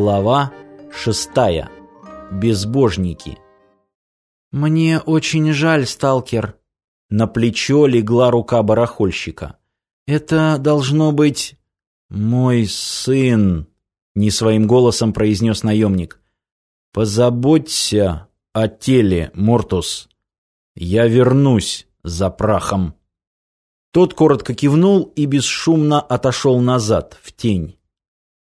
Глава шестая. Безбожники. «Мне очень жаль, сталкер». На плечо легла рука барахольщика. «Это должно быть...» «Мой сын», — не своим голосом произнес наемник. «Позаботься о теле, Мортус. Я вернусь за прахом». Тот коротко кивнул и бесшумно отошел назад, в тень.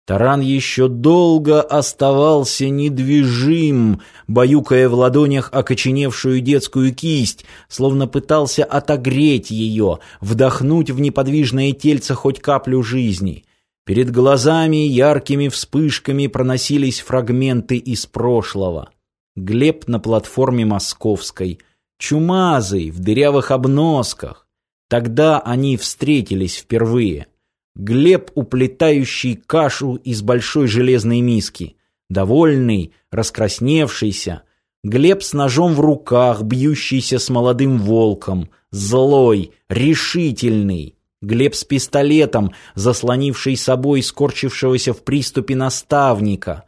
Таран еще долго оставался недвижим, баюкая в ладонях окоченевшую детскую кисть, словно пытался отогреть ее, вдохнуть в неподвижное тельце хоть каплю жизни. Перед глазами яркими вспышками проносились фрагменты из прошлого. Глеб на платформе Московской, чумазый, в дырявых обносках. Тогда они встретились впервые. Глеб, уплетающий кашу из большой железной миски. Довольный, раскрасневшийся. Глеб с ножом в руках, бьющийся с молодым волком. Злой, решительный. Глеб с пистолетом, заслонивший собой скорчившегося в приступе наставника.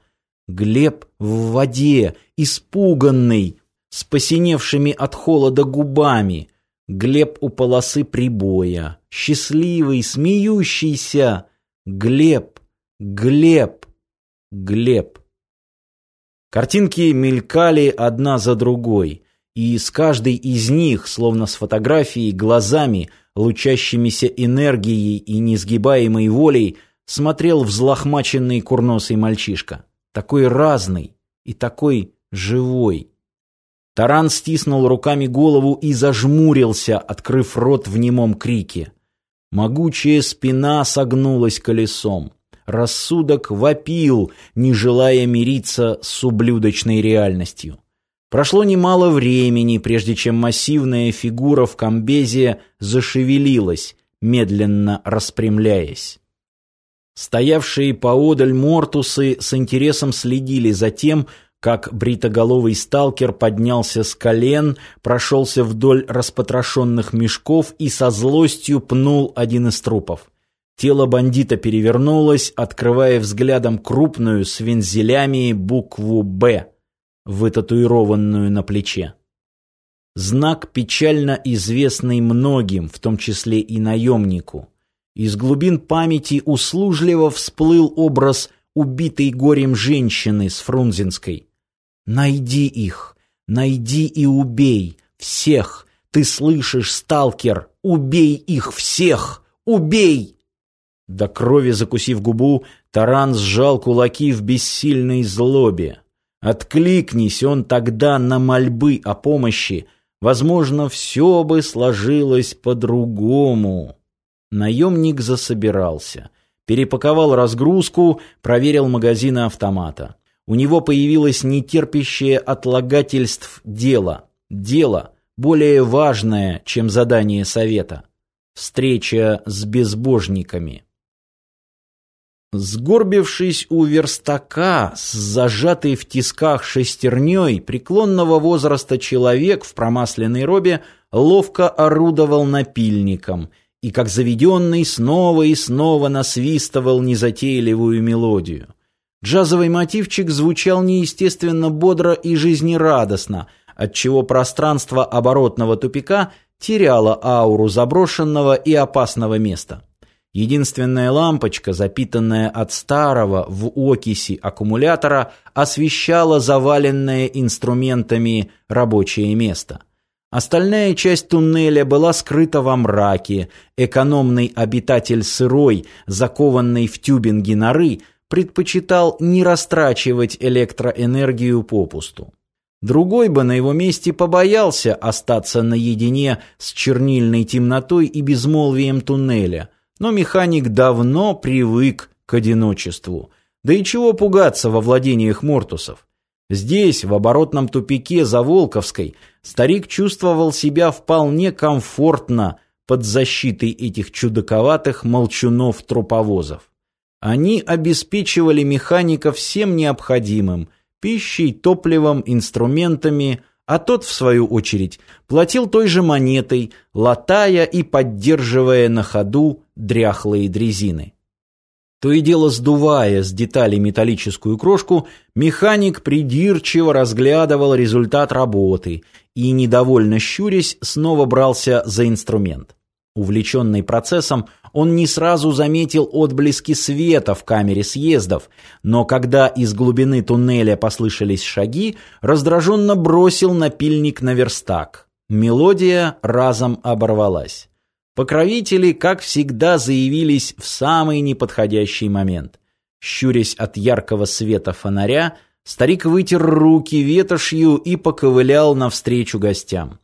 Глеб в воде, испуганный, с посиневшими от холода губами. Глеб у полосы прибоя, счастливый, смеющийся. Глеб, Глеб, Глеб. Картинки мелькали одна за другой, и с каждой из них, словно с фотографией, глазами, лучащимися энергией и несгибаемой волей, смотрел взлохмаченный курносый мальчишка. Такой разный и такой живой. Таран стиснул руками голову и зажмурился, открыв рот в немом крике. Могучая спина согнулась колесом. Рассудок вопил, не желая мириться с ублюдочной реальностью. Прошло немало времени, прежде чем массивная фигура в комбезе зашевелилась, медленно распрямляясь. Стоявшие поодаль мортусы с интересом следили за тем, как бритоголовый сталкер поднялся с колен, прошелся вдоль распотрошенных мешков и со злостью пнул один из трупов. Тело бандита перевернулось, открывая взглядом крупную с вензелями букву «Б», вытатуированную на плече. Знак, печально известный многим, в том числе и наемнику. Из глубин памяти услужливо всплыл образ убитой горем женщины с Фрунзенской. Найди их, найди и убей всех. Ты слышишь, сталкер? Убей их всех! Убей! До крови закусив губу, Таран сжал кулаки в бессильной злобе. Откликнись он тогда на мольбы о помощи, возможно, все бы сложилось по-другому. Наемник засобирался, перепаковал разгрузку, проверил магазины автомата. У него появилось нетерпящее отлагательств дело. Дело более важное, чем задание совета. Встреча с безбожниками. Сгорбившись у верстака с зажатой в тисках шестерней, преклонного возраста человек в промасленной робе ловко орудовал напильником и, как заведенный, снова и снова насвистывал незатейливую мелодию. Джазовый мотивчик звучал неестественно бодро и жизнерадостно, отчего пространство оборотного тупика теряло ауру заброшенного и опасного места. Единственная лампочка, запитанная от старого в окиси аккумулятора, освещала заваленное инструментами рабочее место. Остальная часть туннеля была скрыта во мраке. Экономный обитатель сырой, закованный в тюбинги норы, предпочитал не растрачивать электроэнергию попусту. Другой бы на его месте побоялся остаться наедине с чернильной темнотой и безмолвием туннеля, но механик давно привык к одиночеству. Да и чего пугаться во владениях Мортусов? Здесь, в оборотном тупике за Волковской, старик чувствовал себя вполне комфортно под защитой этих чудаковатых молчунов-труповозов. Они обеспечивали механика всем необходимым – пищей, топливом, инструментами, а тот, в свою очередь, платил той же монетой, латая и поддерживая на ходу дряхлые дрезины. То и дело сдувая с деталей металлическую крошку, механик придирчиво разглядывал результат работы и, недовольно щурясь, снова брался за инструмент. Увлеченный процессом, он не сразу заметил отблески света в камере съездов, но когда из глубины туннеля послышались шаги, раздраженно бросил напильник на верстак. Мелодия разом оборвалась. Покровители, как всегда, заявились в самый неподходящий момент. Щурясь от яркого света фонаря, старик вытер руки ветошью и поковылял навстречу гостям.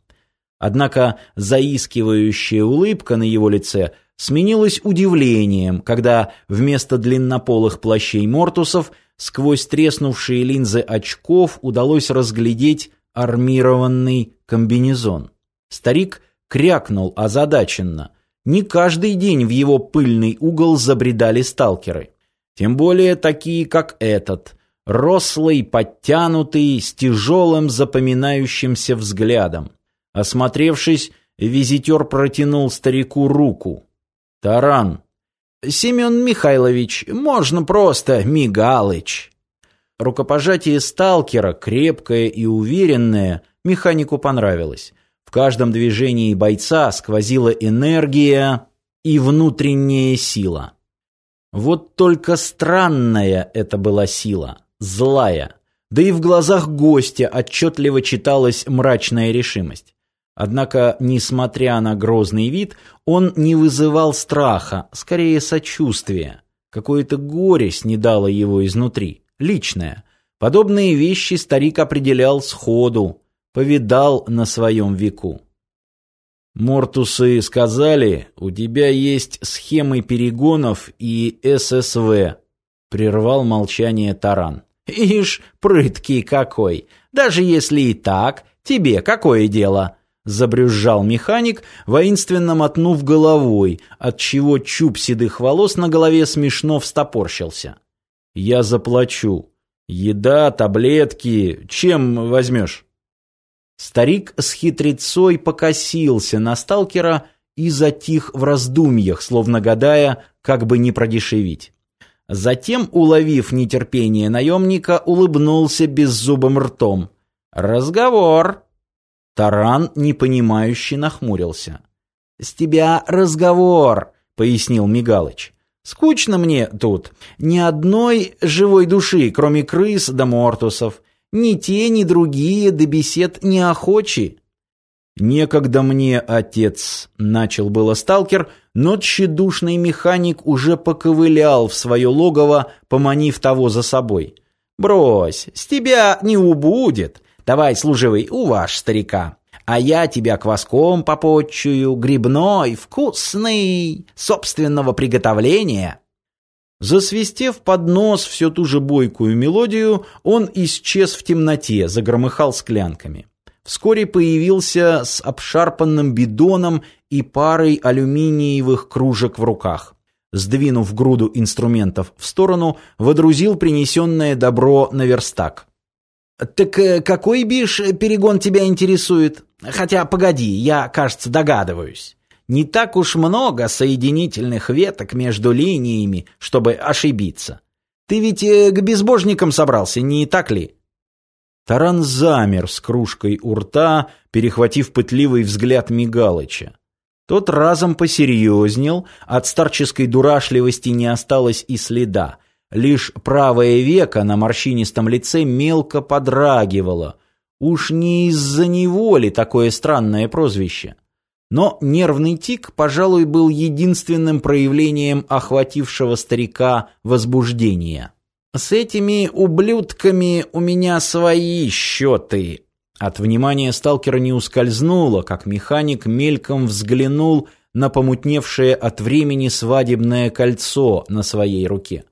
Однако заискивающая улыбка на его лице сменилась удивлением, когда вместо длиннополых плащей мортусов сквозь треснувшие линзы очков удалось разглядеть армированный комбинезон. Старик крякнул озадаченно. Не каждый день в его пыльный угол забредали сталкеры. Тем более такие, как этот. Рослый, подтянутый, с тяжелым запоминающимся взглядом. Осмотревшись, визитер протянул старику руку. «Таран!» «Семен Михайлович, можно просто Мигалыч!» Рукопожатие сталкера, крепкое и уверенное, механику понравилось. В каждом движении бойца сквозила энергия и внутренняя сила. Вот только странная это была сила, злая. Да и в глазах гостя отчетливо читалась мрачная решимость. Однако, несмотря на грозный вид, он не вызывал страха, скорее сочувствия. Какое-то горе снедало его изнутри, личное. Подобные вещи старик определял сходу, повидал на своем веку. Мортусы сказали, у тебя есть схемы перегонов и ССВ, прервал молчание Таран. Ишь, прыткий какой. Даже если и так, тебе какое дело? Забрюзжал механик, воинственно мотнув головой, отчего чуб седых волос на голове смешно встопорщился. Я заплачу. Еда, таблетки, чем возьмешь? Старик с хитрецой покосился на сталкера и затих в раздумьях, словно гадая, как бы не продешевить. Затем, уловив нетерпение наемника, улыбнулся беззубым ртом. «Разговор!» Таран, непонимающе, нахмурился. «С тебя разговор!» — пояснил Мигалыч. «Скучно мне тут. Ни одной живой души, кроме крыс да мортусов. Ни те, ни другие до бесед не охочи. «Некогда мне, отец», — начал было сталкер, но тщедушный механик уже поковылял в свое логово, поманив того за собой. «Брось, с тебя не убудет. Давай, служивый, уваж старика. А я тебя кваском попотчую, грибной, вкусный, собственного приготовления». Засвистев под нос всю ту же бойкую мелодию, он исчез в темноте, загромыхал склянками. Вскоре появился с обшарпанным бидоном и парой алюминиевых кружек в руках. Сдвинув груду инструментов в сторону, водрузил принесенное добро на верстак. «Так э, какой, бишь, перегон тебя интересует? Хотя, погоди, я, кажется, догадываюсь». Не так уж много соединительных веток между линиями, чтобы ошибиться. Ты ведь э, к безбожникам собрался, не так ли? Таран замер с кружкой у рта, перехватив пытливый взгляд Мигалыча. Тот разом посерьезнел, от старческой дурашливости не осталось и следа. Лишь правое веко на морщинистом лице мелко подрагивало. Уж не из-за него ли такое странное прозвище? Но нервный тик, пожалуй, был единственным проявлением охватившего старика возбуждения. «С этими ублюдками у меня свои счеты». От внимания сталкера не ускользнуло, как механик мельком взглянул на помутневшее от времени свадебное кольцо на своей руке.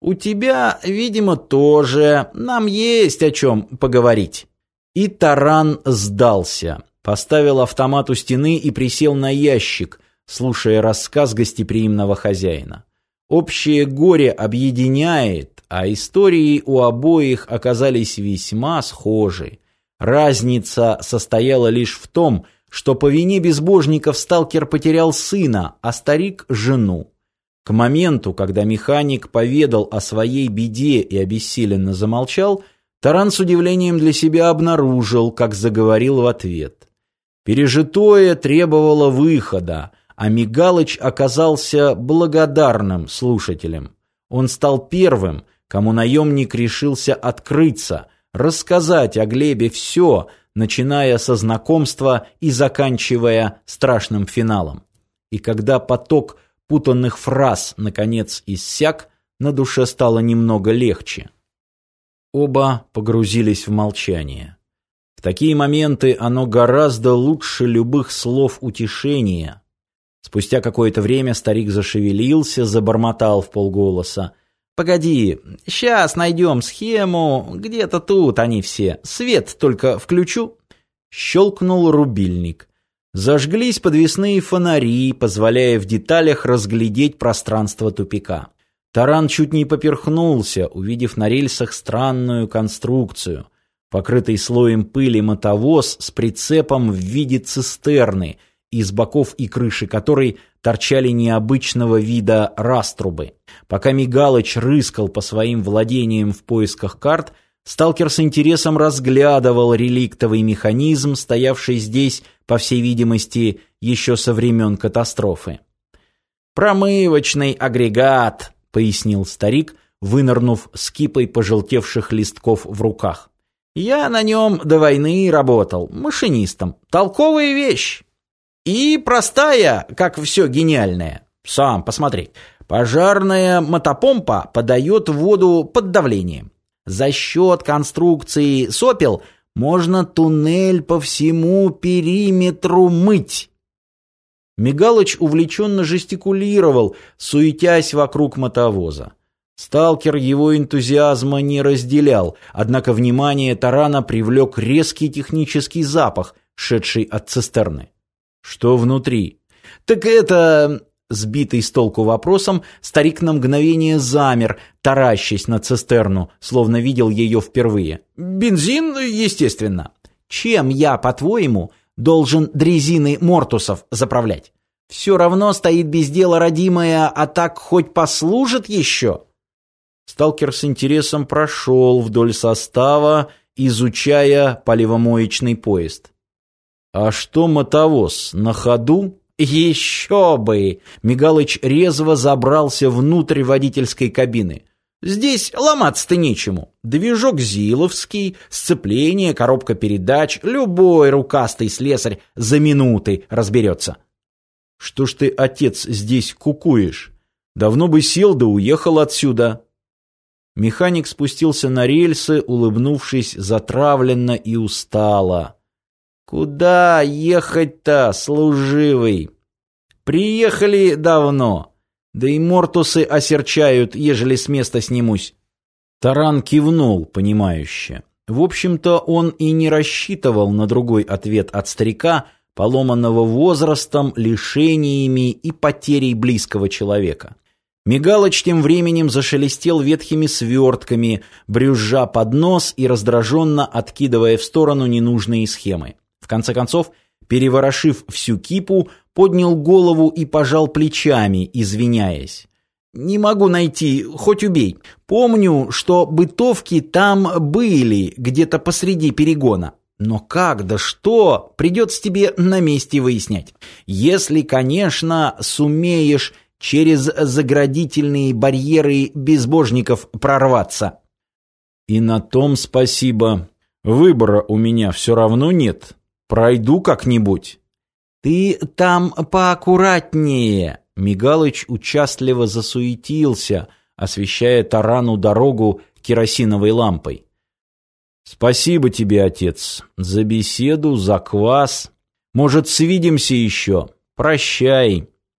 «У тебя, видимо, тоже. Нам есть о чем поговорить». И таран сдался. Поставил автомат у стены и присел на ящик, слушая рассказ гостеприимного хозяина. Общее горе объединяет, а истории у обоих оказались весьма схожи. Разница состояла лишь в том, что по вине безбожников сталкер потерял сына, а старик – жену. К моменту, когда механик поведал о своей беде и обессиленно замолчал, Таран с удивлением для себя обнаружил, как заговорил в ответ. Пережитое требовало выхода, а Мигалыч оказался благодарным слушателем. Он стал первым, кому наемник решился открыться, рассказать о Глебе все, начиная со знакомства и заканчивая страшным финалом. И когда поток путанных фраз наконец иссяк, на душе стало немного легче. Оба погрузились в молчание. В такие моменты оно гораздо лучше любых слов утешения. Спустя какое-то время старик зашевелился, забормотал в полголоса. «Погоди, сейчас найдем схему, где-то тут они все. Свет только включу». Щелкнул рубильник. Зажглись подвесные фонари, позволяя в деталях разглядеть пространство тупика. Таран чуть не поперхнулся, увидев на рельсах странную конструкцию. Покрытый слоем пыли мотовоз с прицепом в виде цистерны, из боков и крыши которой торчали необычного вида раструбы. Пока Мигалыч рыскал по своим владениям в поисках карт, сталкер с интересом разглядывал реликтовый механизм, стоявший здесь, по всей видимости, еще со времен катастрофы. «Промывочный агрегат», — пояснил старик, вынырнув с кипой пожелтевших листков в руках. «Я на нем до войны работал, машинистом. Толковая вещь. И простая, как все гениальное. Сам посмотри. Пожарная мотопомпа подает воду под давлением. За счет конструкции сопел можно туннель по всему периметру мыть. Мигалыч увлеченно жестикулировал, суетясь вокруг мотовоза. Сталкер его энтузиазма не разделял, однако внимание тарана привлек резкий технический запах, шедший от цистерны. «Что внутри?» «Так это...» Сбитый с толку вопросом, старик на мгновение замер, таращась на цистерну, словно видел ее впервые. «Бензин, естественно. Чем я, по-твоему, должен дрезины Мортусов заправлять. Все равно стоит без дела родимая, а так хоть послужит еще. Сталкер с интересом прошел вдоль состава, изучая поливомоечный поезд. А что мотовоз, на ходу? Еще бы! Мигалыч резво забрался внутрь водительской кабины. Здесь ломаться-то нечему. Движок Зиловский, сцепление, коробка передач, любой рукастый слесарь за минуты разберется. Что ж ты, отец, здесь кукуешь? Давно бы сел да уехал отсюда. Механик спустился на рельсы, улыбнувшись затравленно и устало. Куда ехать-то, служивый? Приехали давно. Да и мортусы осерчают, ежели с места снимусь. Таран кивнул, понимающе. В общем-то, он и не рассчитывал на другой ответ от старика, поломанного возрастом, лишениями и потерей близкого человека. Мигалыч тем временем зашелестел ветхими свертками, брюзжа под нос и раздраженно откидывая в сторону ненужные схемы. В конце концов, переворошив всю кипу, поднял голову и пожал плечами, извиняясь. «Не могу найти, хоть убей. Помню, что бытовки там были, где-то посреди перегона. Но как да что, придется тебе на месте выяснять. Если, конечно, сумеешь через заградительные барьеры безбожников прорваться». «И на том спасибо. Выбора у меня все равно нет. Пройду как-нибудь». «Ты там поаккуратнее!» Мигалыч участливо засуетился, освещая тарану дорогу керосиновой лампой. «Спасибо тебе, отец, за беседу, за квас. Может, свидимся еще? Прощай!»